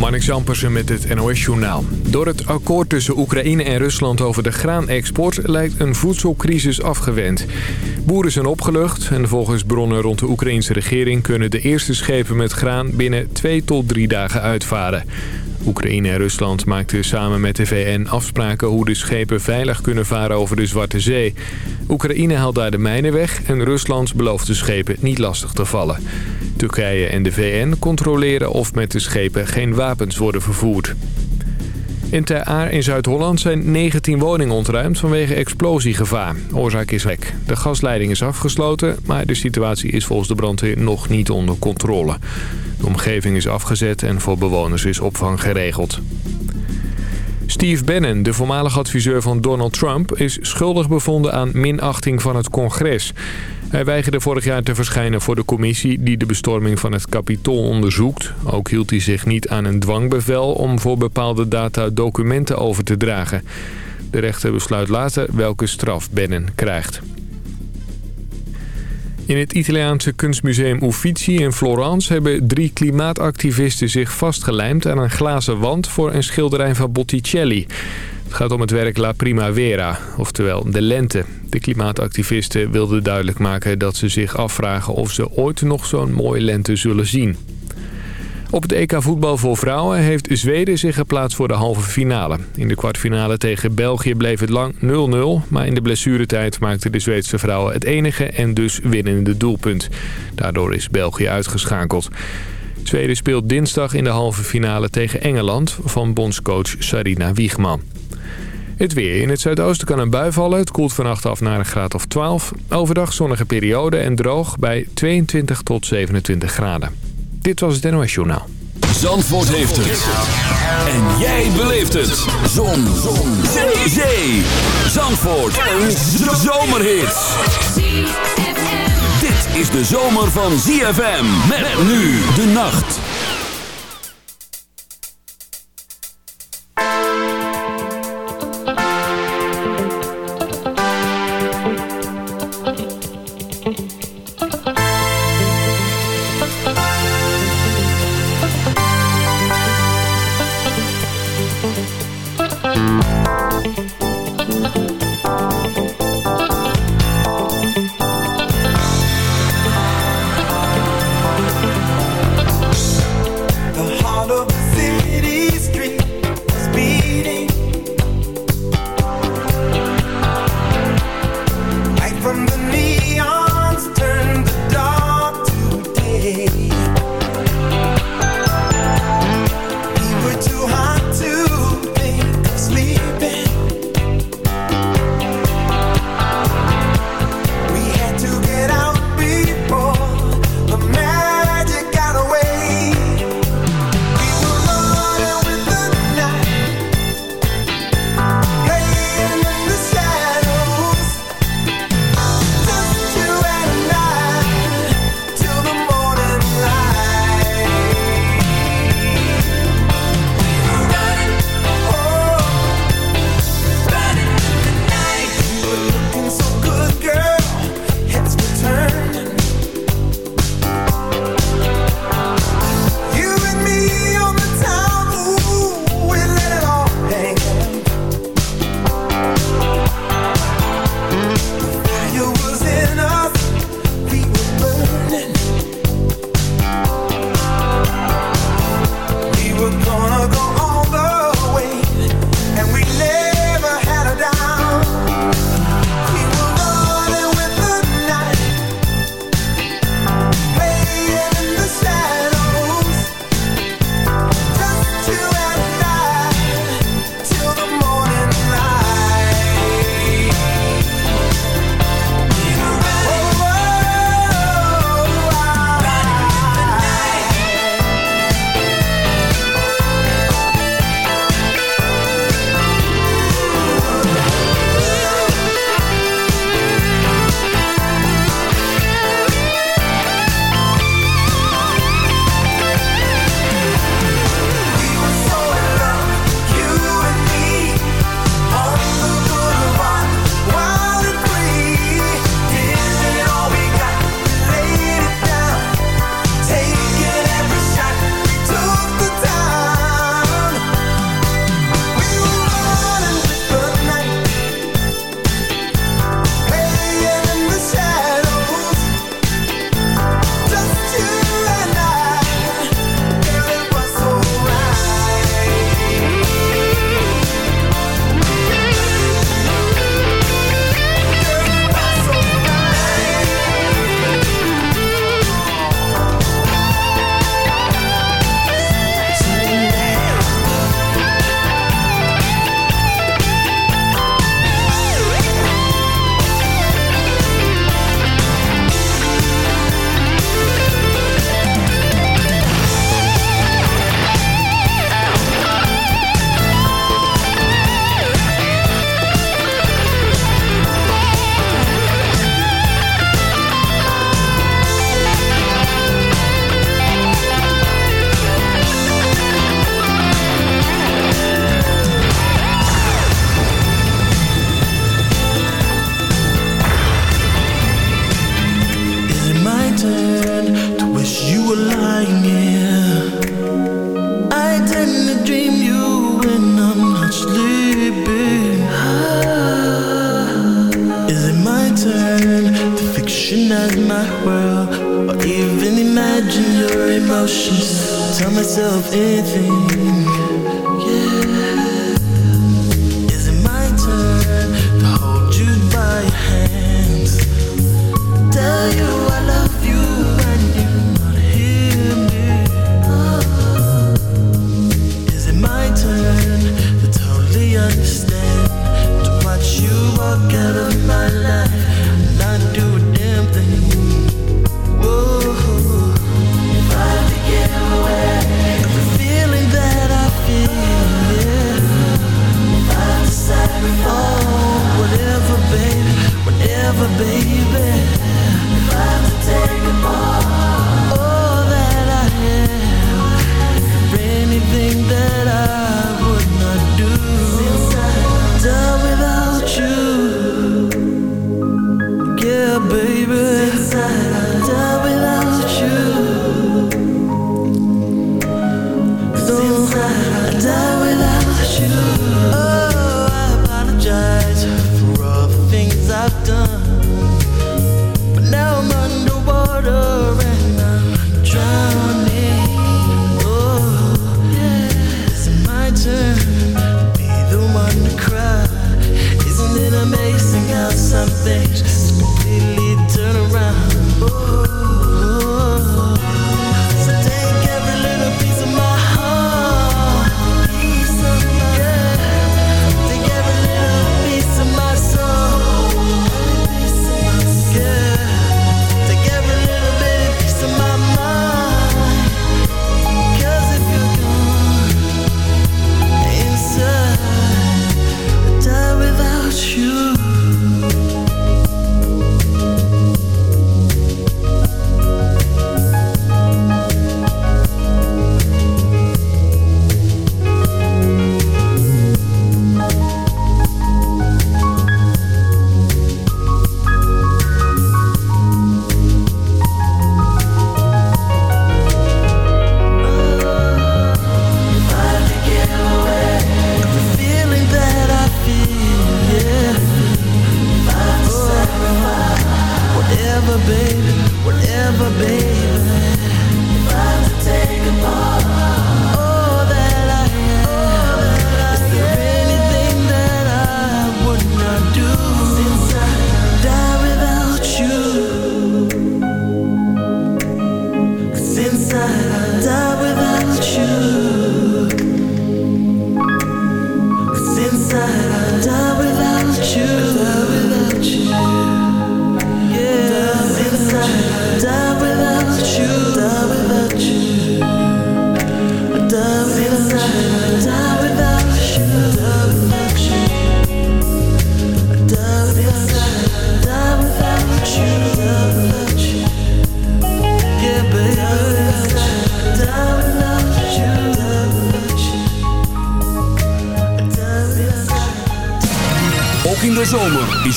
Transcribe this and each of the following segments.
Marnik Zampersen met het NOS-journaal. Door het akkoord tussen Oekraïne en Rusland over de graanexport... lijkt een voedselcrisis afgewend. Boeren zijn opgelucht en volgens bronnen rond de Oekraïnse regering... kunnen de eerste schepen met graan binnen twee tot drie dagen uitvaren. Oekraïne en Rusland maakten samen met de VN afspraken... hoe de schepen veilig kunnen varen over de Zwarte Zee. Oekraïne haalt daar de mijnen weg... en Rusland belooft de schepen niet lastig te vallen. Turkije en de VN controleren of met de schepen geen wapens worden vervoerd. In Ter Aar in Zuid-Holland zijn 19 woningen ontruimd vanwege explosiegevaar. Oorzaak is lek. De gasleiding is afgesloten, maar de situatie is volgens de brandweer nog niet onder controle. De omgeving is afgezet en voor bewoners is opvang geregeld. Steve Bannon, de voormalig adviseur van Donald Trump... is schuldig bevonden aan minachting van het congres. Hij weigerde vorig jaar te verschijnen voor de commissie... die de bestorming van het Capitool onderzoekt. Ook hield hij zich niet aan een dwangbevel... om voor bepaalde data documenten over te dragen. De rechter besluit later welke straf Bannon krijgt. In het Italiaanse kunstmuseum Uffizi in Florence hebben drie klimaatactivisten zich vastgelijmd aan een glazen wand voor een schilderij van Botticelli. Het gaat om het werk La Primavera, oftewel de lente. De klimaatactivisten wilden duidelijk maken dat ze zich afvragen of ze ooit nog zo'n mooie lente zullen zien. Op het EK voetbal voor vrouwen heeft Zweden zich geplaatst voor de halve finale. In de kwartfinale tegen België bleef het lang 0-0. Maar in de blessuretijd maakten de Zweedse vrouwen het enige en dus winnende doelpunt. Daardoor is België uitgeschakeld. Zweden speelt dinsdag in de halve finale tegen Engeland van bondscoach Sarina Wiegman. Het weer. In het zuidoosten kan een bui vallen. Het koelt vannacht af naar een graad of 12. Overdag zonnige periode en droog bij 22 tot 27 graden. Dit was het NOS Journaal. Zandvoort heeft het. En jij beleeft het. Zon. Zon. Zee. Zee. Zandvoort. Een zomerhit. Dit is de zomer van ZFM. Met nu de nacht.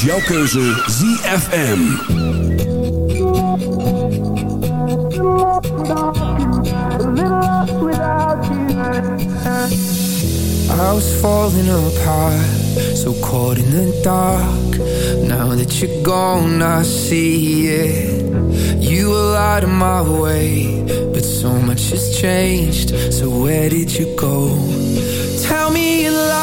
Jouw keuze ZFM. I was falling apart, so caught in the dark. Now that you're gone, I see it. You were out of my way, but so much has changed. So where did you go? Tell me you love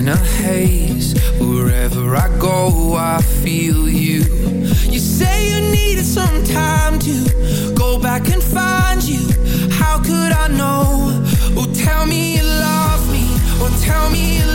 in a haze. Wherever I go, I feel you. You say you needed some time to Go back and find you. How could I know? Oh, tell me you love me. Or tell me you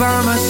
by my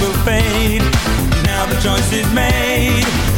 will fade. Now the choice is made.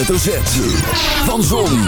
hoofdletterzet van zon,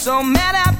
so mad at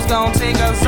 Falls, gonna take us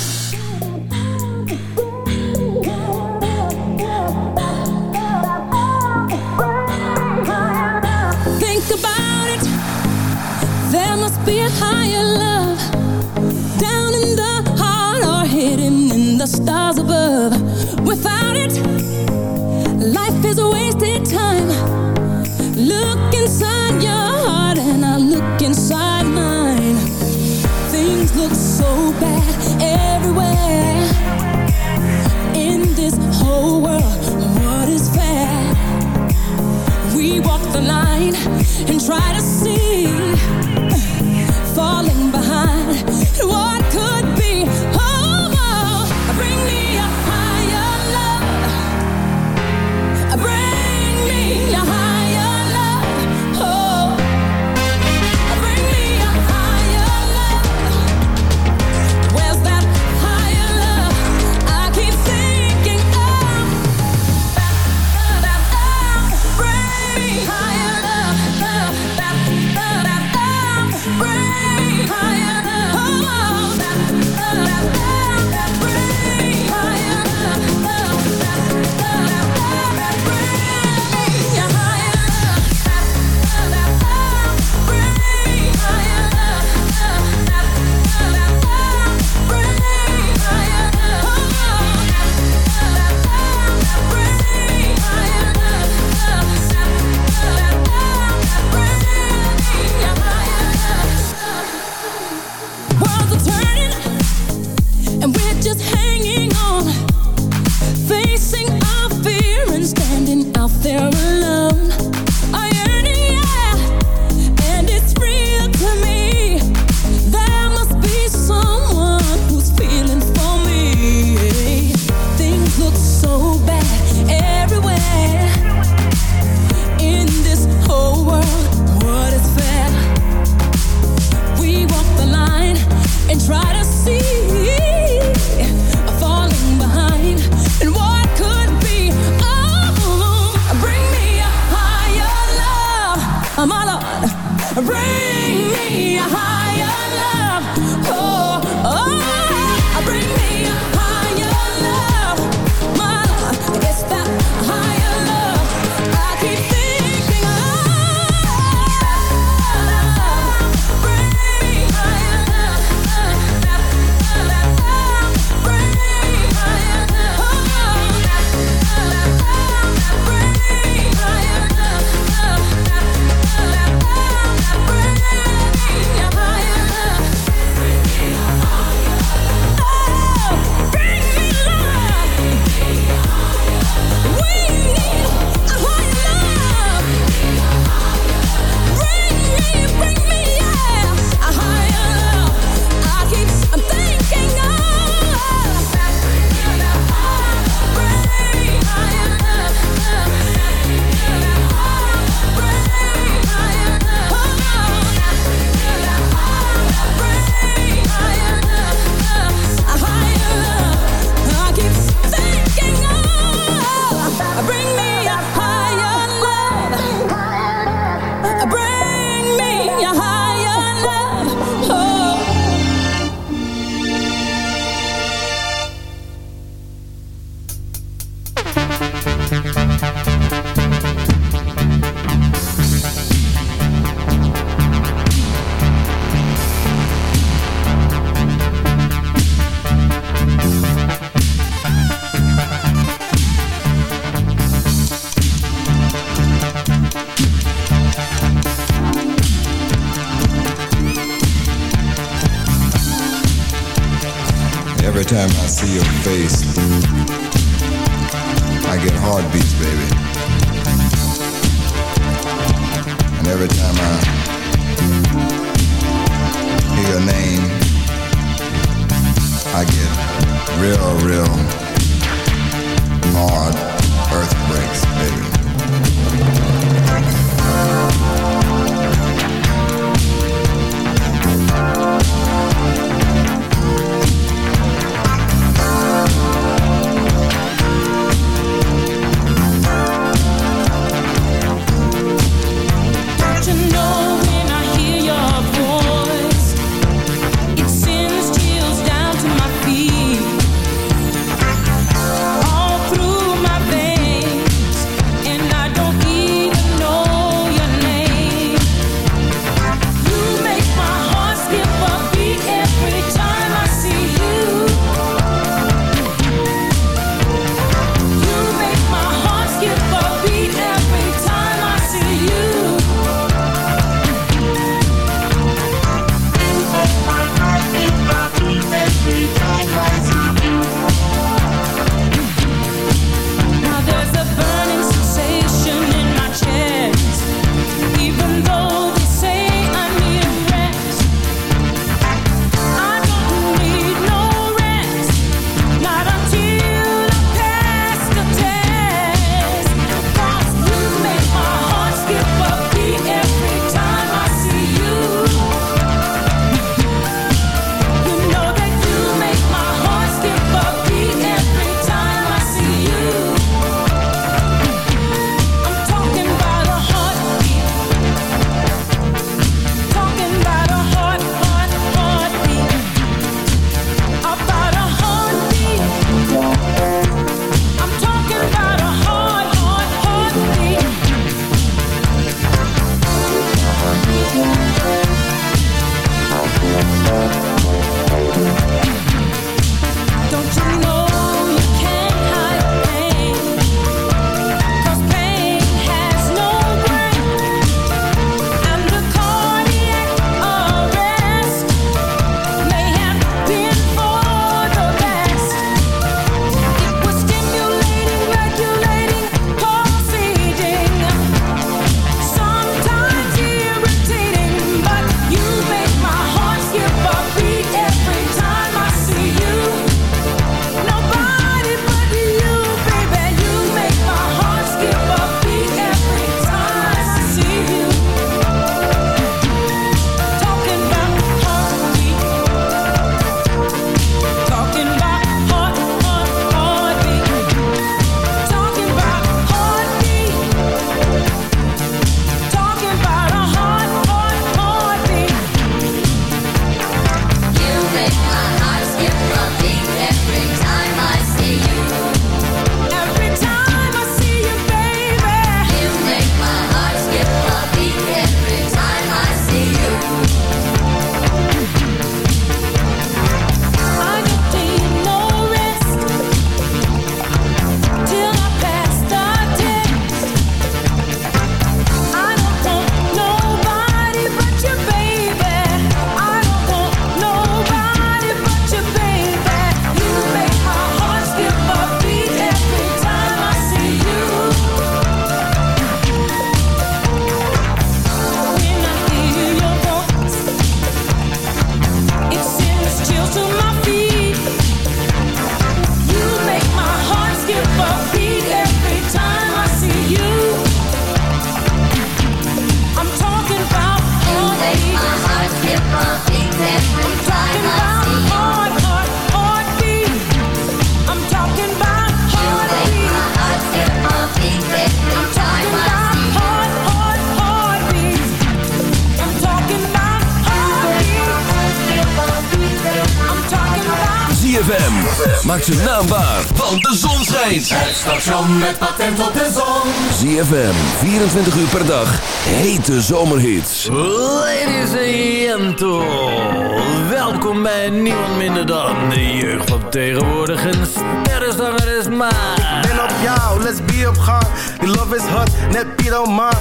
ZFM, 24 uur per dag. Hete zomerhits. Ladies and gentlemen, welkom bij niemand minder dan de jeugd van tegenwoordig. Een sterrenzanger is maar. Ben op jou, let's be op gang. Die love is hot, net Piet man.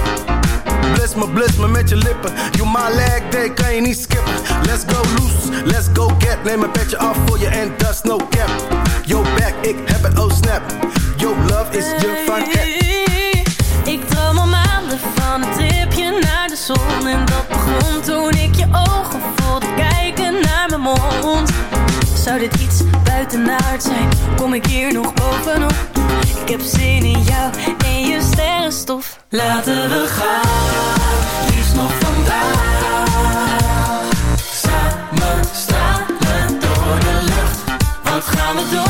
Bless me, bless me met je lippen. You my leg day, kan je niet skippen. Let's go loose, let's go get. Neem een petje af voor je en is no cap. Yo back, ik heb het, oh snap. Yo love is je van Ik zon En dat begon toen ik je ogen voelde. Kijken naar mijn mond. Zou dit iets buitenaard zijn, kom ik hier nog bovenop? Ik heb zin in jou en je sterrenstof. Laten we gaan, liefst nog vandaag. Samen stralen door de lucht. Wat gaan we doen,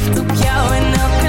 Verliefd op jou en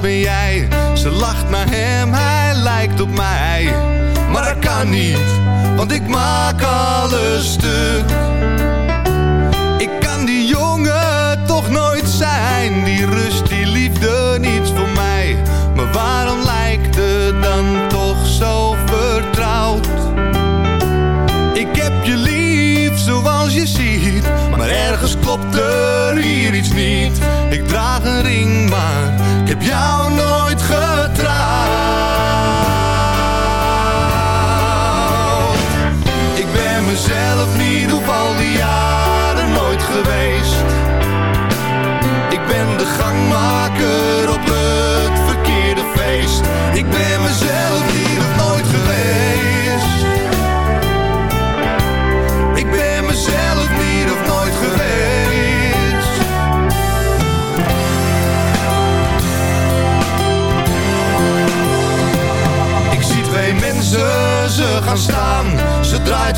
ben jij. Ze lacht naar hem, hij lijkt op mij. Maar dat kan niet, want ik maak alles stuk. Ik kan die jongen toch nooit zijn, die rust, die liefde, niets voor mij. Maar waarom lijkt het dan toch zo vertrouwd? Ik heb je lief zoals je ziet, maar ergens klopt er hier iets niet. Ik draag een ring, maar heb jou nooit getrouwd. Ik ben mezelf niet op al die jaren nooit geweest. Ik ben de gangmaker op het